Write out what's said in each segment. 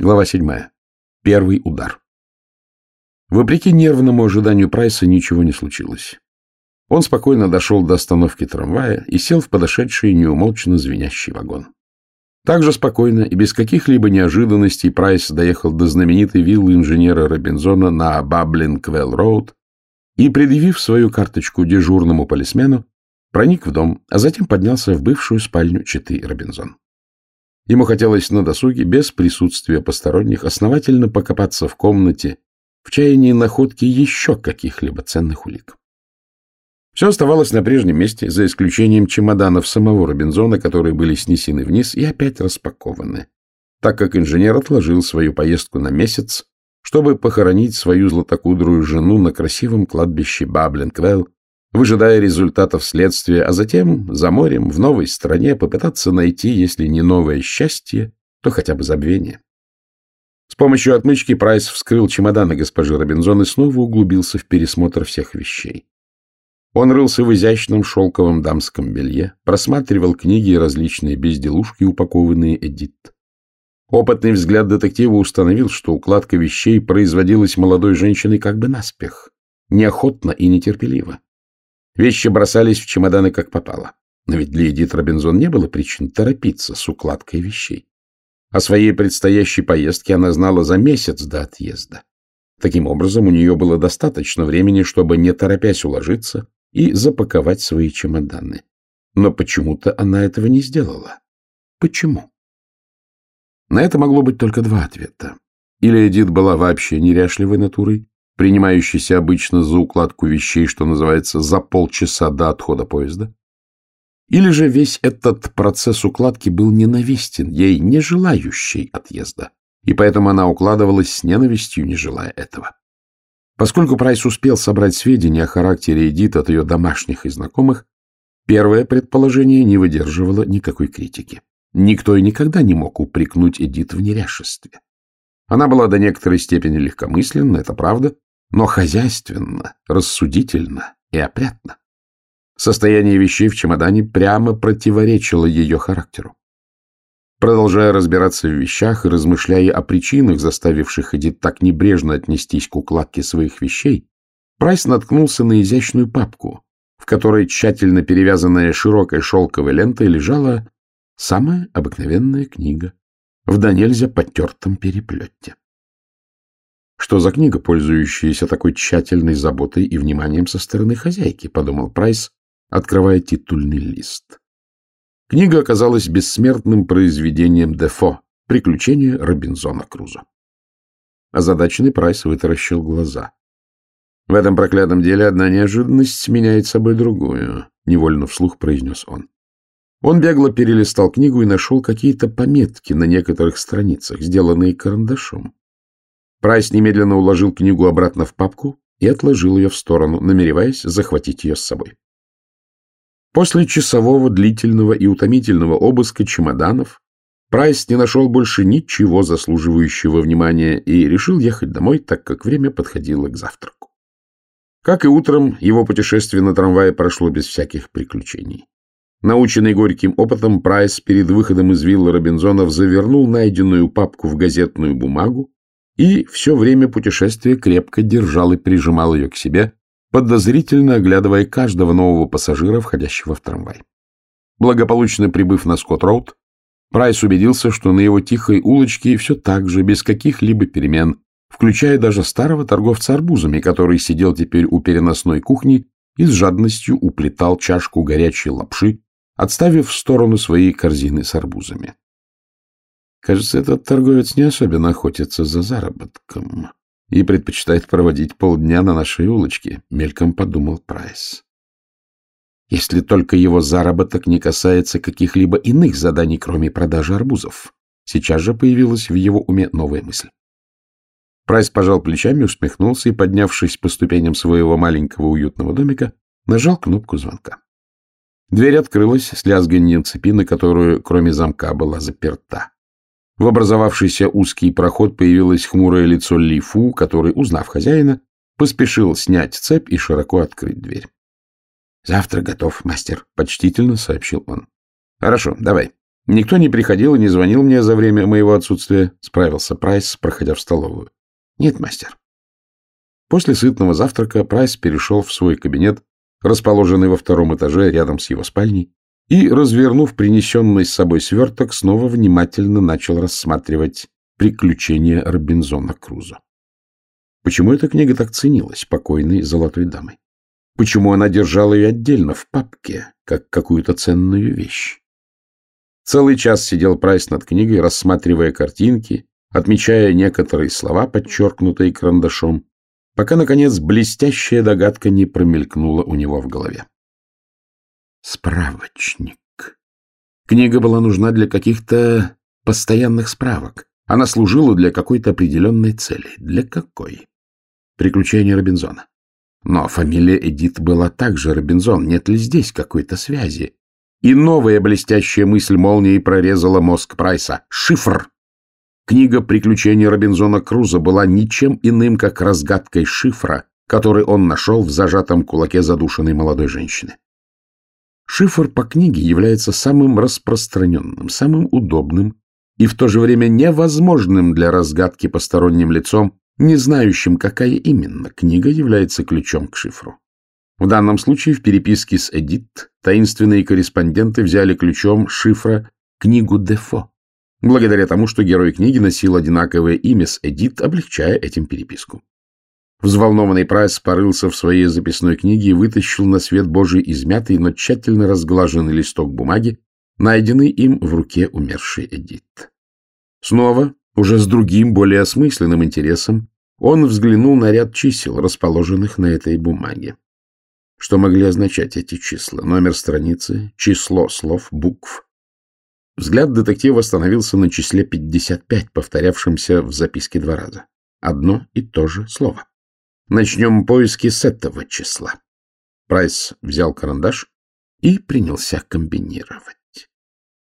Глава седьмая. Первый удар. Вопреки нервному ожиданию Прайса ничего не случилось. Он спокойно дошел до остановки трамвая и сел в подошедший неумолчно звенящий вагон. Также спокойно и без каких-либо неожиданностей Прайс доехал до знаменитой виллы инженера Робинзона на Баблинг-Уэлл-Роуд и, предъявив свою карточку дежурному полисмену, проник в дом, а затем поднялся в бывшую спальню Читы Робинзон. Ему хотелось на досуге, без присутствия посторонних, основательно покопаться в комнате, в чаянии находки еще каких-либо ценных улик. Все оставалось на прежнем месте, за исключением чемоданов самого Робинзона, которые были снесены вниз и опять распакованы, так как инженер отложил свою поездку на месяц, чтобы похоронить свою златокудрую жену на красивом кладбище Баблинквелл выжидая результатов следствия, а затем за морем в новой стране попытаться найти, если не новое счастье, то хотя бы забвение. С помощью отмычки Прайс вскрыл чемоданы госпожи Робинзон и снова углубился в пересмотр всех вещей. Он рылся в изящном шелковом дамском белье, просматривал книги и различные безделушки, упакованные Эдит. Опытный взгляд детектива установил, что укладка вещей производилась молодой женщиной как бы наспех, неохотно и нетерпеливо. Вещи бросались в чемоданы как попало. Но ведь для Эдит Робинзон не было причин торопиться с укладкой вещей. О своей предстоящей поездке она знала за месяц до отъезда. Таким образом, у нее было достаточно времени, чтобы, не торопясь уложиться, и запаковать свои чемоданы. Но почему-то она этого не сделала. Почему? На это могло быть только два ответа. Или Эдит была вообще неряшливой натурой, принимающийся обычно за укладку вещей, что называется, за полчаса до отхода поезда? Или же весь этот процесс укладки был ненавистен ей, не желающей отъезда, и поэтому она укладывалась с ненавистью, не желая этого? Поскольку Прайс успел собрать сведения о характере Эдит от ее домашних и знакомых, первое предположение не выдерживало никакой критики. Никто и никогда не мог упрекнуть Эдит в неряшестве. Она была до некоторой степени легкомысленна, это правда, но хозяйственно, рассудительно и опрятно. Состояние вещей в чемодане прямо противоречило ее характеру. Продолжая разбираться в вещах и размышляя о причинах, заставивших Эдит так небрежно отнестись к укладке своих вещей, Прайс наткнулся на изящную папку, в которой тщательно перевязанная широкой шелковой лентой лежала самая обыкновенная книга в до нельзя потертом переплете. Что за книга, пользующаяся такой тщательной заботой и вниманием со стороны хозяйки, подумал Прайс, открывая титульный лист. Книга оказалась бессмертным произведением Дефо «Приключения Робинзона Крузо». Озадаченный Прайс вытаращил глаза. «В этом проклятом деле одна неожиданность сменяет собой другую», — невольно вслух произнес он. Он бегло перелистал книгу и нашел какие-то пометки на некоторых страницах, сделанные карандашом. Прайс немедленно уложил книгу обратно в папку и отложил ее в сторону, намереваясь захватить ее с собой. После часового длительного и утомительного обыска чемоданов Прайс не нашел больше ничего заслуживающего внимания и решил ехать домой, так как время подходило к завтраку. Как и утром, его путешествие на трамвае прошло без всяких приключений. Наученный горьким опытом, Прайс перед выходом из виллы Робинзонов завернул найденную папку в газетную бумагу и все время путешествия крепко держал и прижимал ее к себе, подозрительно оглядывая каждого нового пассажира, входящего в трамвай. Благополучно прибыв на Скотт-Роуд, Прайс убедился, что на его тихой улочке все так же, без каких-либо перемен, включая даже старого торговца арбузами, который сидел теперь у переносной кухни и с жадностью уплетал чашку горячей лапши, отставив в сторону свои корзины с арбузами. Кажется, этот торговец не особенно охотится за заработком и предпочитает проводить полдня на нашей улочке, — мельком подумал Прайс. Если только его заработок не касается каких-либо иных заданий, кроме продажи арбузов. Сейчас же появилась в его уме новая мысль. Прайс пожал плечами, усмехнулся и, поднявшись по ступеням своего маленького уютного домика, нажал кнопку звонка. Дверь открылась с лязганьем цепи, на которую, кроме замка, была заперта. В образовавшийся узкий проход появилось хмурое лицо Ли Фу, который, узнав хозяина, поспешил снять цепь и широко открыть дверь. — Завтрак готов, мастер, — почтительно сообщил он. — Хорошо, давай. Никто не приходил и не звонил мне за время моего отсутствия, справился Прайс, проходя в столовую. Нет, мастер. После сытного завтрака Прайс перешел в свой кабинет, расположенный во втором этаже рядом с его спальней, и, развернув принесенный с собой сверток, снова внимательно начал рассматривать «Приключения Робинзона Крузо». Почему эта книга так ценилась покойной золотой дамой? Почему она держала ее отдельно в папке, как какую-то ценную вещь? Целый час сидел Прайс над книгой, рассматривая картинки, отмечая некоторые слова, подчеркнутые карандашом, пока, наконец, блестящая догадка не промелькнула у него в голове. Справочник. Книга была нужна для каких-то постоянных справок. Она служила для какой-то определенной цели. Для какой? Приключения Робинзона. Но фамилия Эдит была также Робинзон. Нет ли здесь какой-то связи? И новая блестящая мысль молнией прорезала мозг Прайса. Шифр! Книга «Приключения Робинзона Круза» была ничем иным, как разгадкой шифра, который он нашел в зажатом кулаке задушенной молодой женщины. Шифр по книге является самым распространенным, самым удобным и в то же время невозможным для разгадки посторонним лицом, не знающим, какая именно книга является ключом к шифру. В данном случае в переписке с Эдит таинственные корреспонденты взяли ключом шифра книгу Дефо, благодаря тому, что герой книги носил одинаковое имя с Эдит, облегчая этим переписку. Взволнованный Прайс порылся в своей записной книге и вытащил на свет Божий измятый, но тщательно разглаженный листок бумаги, найденный им в руке умершей Эдит. Снова, уже с другим, более осмысленным интересом, он взглянул на ряд чисел, расположенных на этой бумаге. Что могли означать эти числа? Номер страницы, число слов, букв. Взгляд детектива остановился на числе 55, повторявшемся в записке два раза. Одно и то же слово. Начнем поиски с этого числа. Прайс взял карандаш и принялся комбинировать.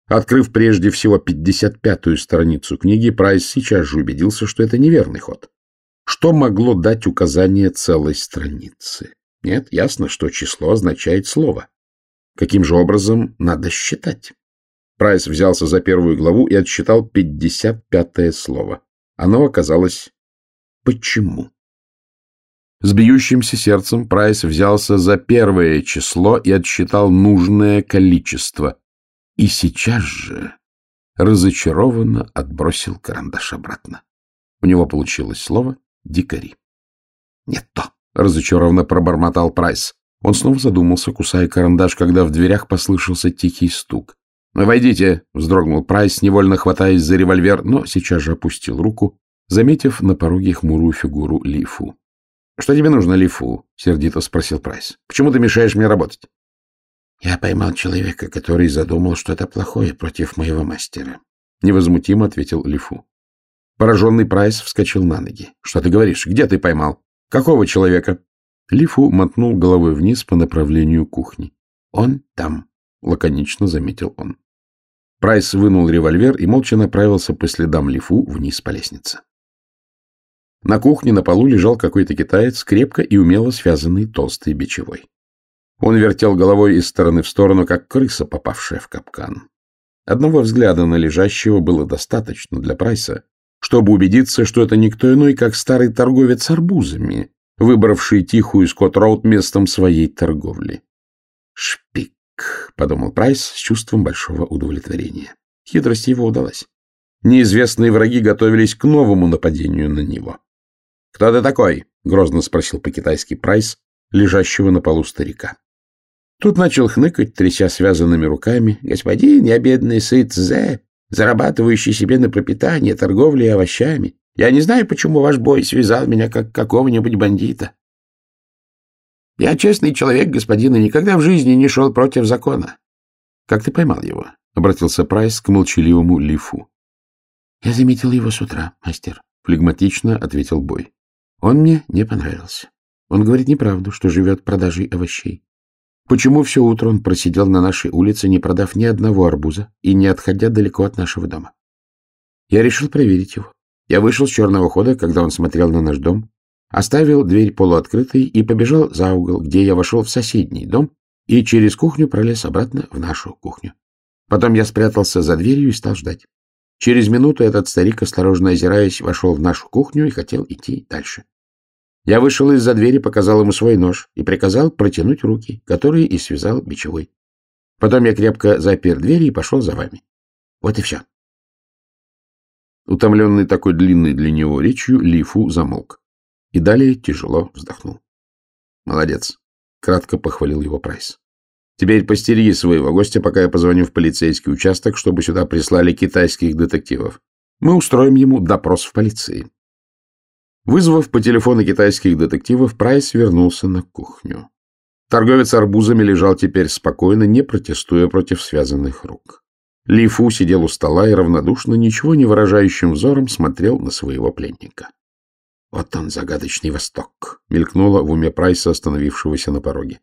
Открыв прежде всего 55-ю страницу книги, Прайс сейчас же убедился, что это неверный ход. Что могло дать указание целой страницы? Нет, ясно, что число означает слово. Каким же образом надо считать? Прайс взялся за первую главу и отсчитал 55-е слово. Оно оказалось «почему?». С бьющимся сердцем Прайс взялся за первое число и отсчитал нужное количество. И сейчас же разочарованно отбросил карандаш обратно. У него получилось слово «дикари». «Не то», — разочарованно пробормотал Прайс. Он снова задумался, кусая карандаш, когда в дверях послышался тихий стук. «Войдите!» — вздрогнул Прайс, невольно хватаясь за револьвер, но сейчас же опустил руку, заметив на пороге хмурую фигуру Лифу. — Что тебе нужно, Лифу? — сердито спросил Прайс. — Почему ты мешаешь мне работать? — Я поймал человека, который задумал что-то плохое против моего мастера. Невозмутимо ответил Лифу. Пораженный Прайс вскочил на ноги. — Что ты говоришь? Где ты поймал? Какого человека? Лифу мотнул головой вниз по направлению кухни. — Он там, — лаконично заметил он. Прайс вынул револьвер и молча направился по следам Лифу вниз по лестнице. На кухне на полу лежал какой-то китаец, крепко и умело связанный толстой бичевой. Он вертел головой из стороны в сторону, как крыса, попавшая в капкан. Одного взгляда на лежащего было достаточно для Прайса, чтобы убедиться, что это никто иной, как старый торговец арбузами, выбравший тихую Скотт-Роуд местом своей торговли. «Шпик», — подумал Прайс с чувством большого удовлетворения. Хитрость его удалась. Неизвестные враги готовились к новому нападению на него. «Кто ты такой?» — грозно спросил по-китайски Прайс, лежащего на полу старика. Тот начал хныкать, тряся связанными руками. «Господин, я бедный сыт Зе, зарабатывающий себе на пропитание торговлей овощами. Я не знаю, почему ваш бой связал меня, как какого-нибудь бандита. Я честный человек, господин, и никогда в жизни не шел против закона. Как ты поймал его? — обратился Прайс к молчаливому Лифу. — Я заметил его с утра, мастер, — флегматично ответил Бой. Он мне не понравился. Он говорит неправду, что живет продажей овощей. Почему все утро он просидел на нашей улице, не продав ни одного арбуза и не отходя далеко от нашего дома? Я решил проверить его. Я вышел с черного хода, когда он смотрел на наш дом, оставил дверь полуоткрытой и побежал за угол, где я вошел в соседний дом и через кухню пролез обратно в нашу кухню. Потом я спрятался за дверью и стал ждать. Через минуту этот старик, осторожно озираясь, вошел в нашу кухню и хотел идти дальше. Я вышел из-за двери, показал ему свой нож и приказал протянуть руки, которые и связал бичевой. Потом я крепко запер дверь и пошел за вами. Вот и все. Утомленный такой длинной для него речью, Лифу замолк. И далее тяжело вздохнул. — Молодец, — кратко похвалил его Прайс. — Теперь постереги своего гостя, пока я позвоню в полицейский участок, чтобы сюда прислали китайских детективов. Мы устроим ему допрос в полиции. Вызвав по телефону китайских детективов, Прайс вернулся на кухню. Торговец арбузами лежал теперь спокойно, не протестуя против связанных рук. Ли Фу сидел у стола и равнодушно, ничего не выражающим взором смотрел на своего пленника. «Вот он, загадочный Восток!» — мелькнуло в уме Прайса, остановившегося на пороге.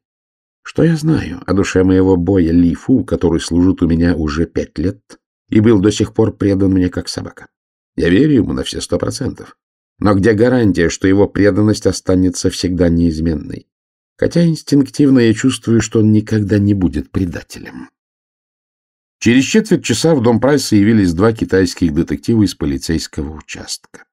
«Что я знаю о душе моего боя Ли Фу, который служит у меня уже пять лет и был до сих пор предан мне как собака? Я верю ему на все сто процентов. Но где гарантия, что его преданность останется всегда неизменной? Хотя инстинктивно я чувствую, что он никогда не будет предателем». Через четверть часа в дом Прайса явились два китайских детектива из полицейского участка.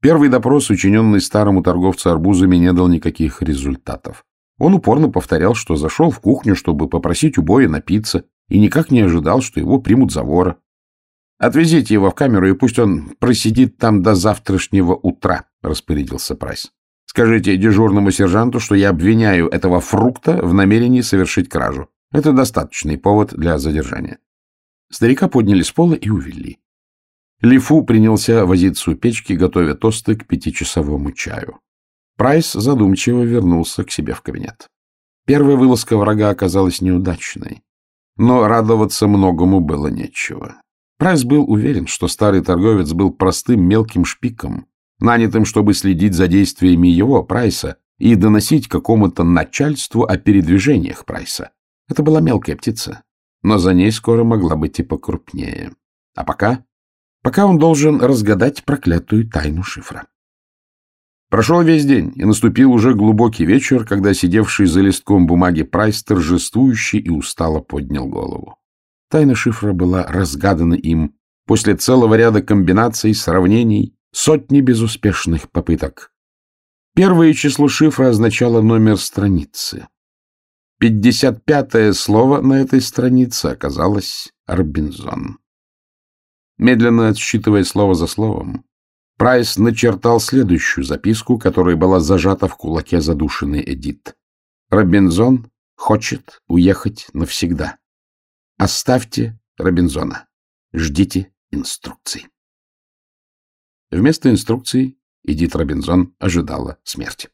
Первый допрос, учиненный старому торговцу арбузами, не дал никаких результатов. Он упорно повторял, что зашел в кухню, чтобы попросить у боя напиться, и никак не ожидал, что его примут за вора. «Отвезите его в камеру, и пусть он просидит там до завтрашнего утра», — распорядился Прайс. «Скажите дежурному сержанту, что я обвиняю этого фрукта в намерении совершить кражу. Это достаточный повод для задержания. Старика подняли с пола и увели. Лифу принялся возиться у печки, готовя тосты к пятичасовому чаю. Прайс задумчиво вернулся к себе в кабинет. Первая вылазка врага оказалась неудачной, но радоваться многому было нечего. Прайс был уверен, что старый торговец был простым мелким шпиком, нанятым, чтобы следить за действиями его, Прайса, и доносить какому-то начальству о передвижениях Прайса. Это была мелкая птица, но за ней скоро могла быть и покрупнее. А пока... Пока он должен разгадать проклятую тайну шифра. Прошел весь день, и наступил уже глубокий вечер, когда сидевший за листком бумаги Прайс торжествующий и устало поднял голову. Тайна шифра была разгадана им после целого ряда комбинаций, сравнений, сотни безуспешных попыток. Первое число шифра означало номер страницы. Пятьдесят пятое слово на этой странице оказалось «Робинзон». Медленно отсчитывая слово за словом, Прайс начертал следующую записку, которая была зажата в кулаке задушенной Эдит. «Робинзон хочет уехать навсегда. Оставьте Робинзона. Ждите инструкций». Вместо инструкций Эдит Робинзон ожидала смерти.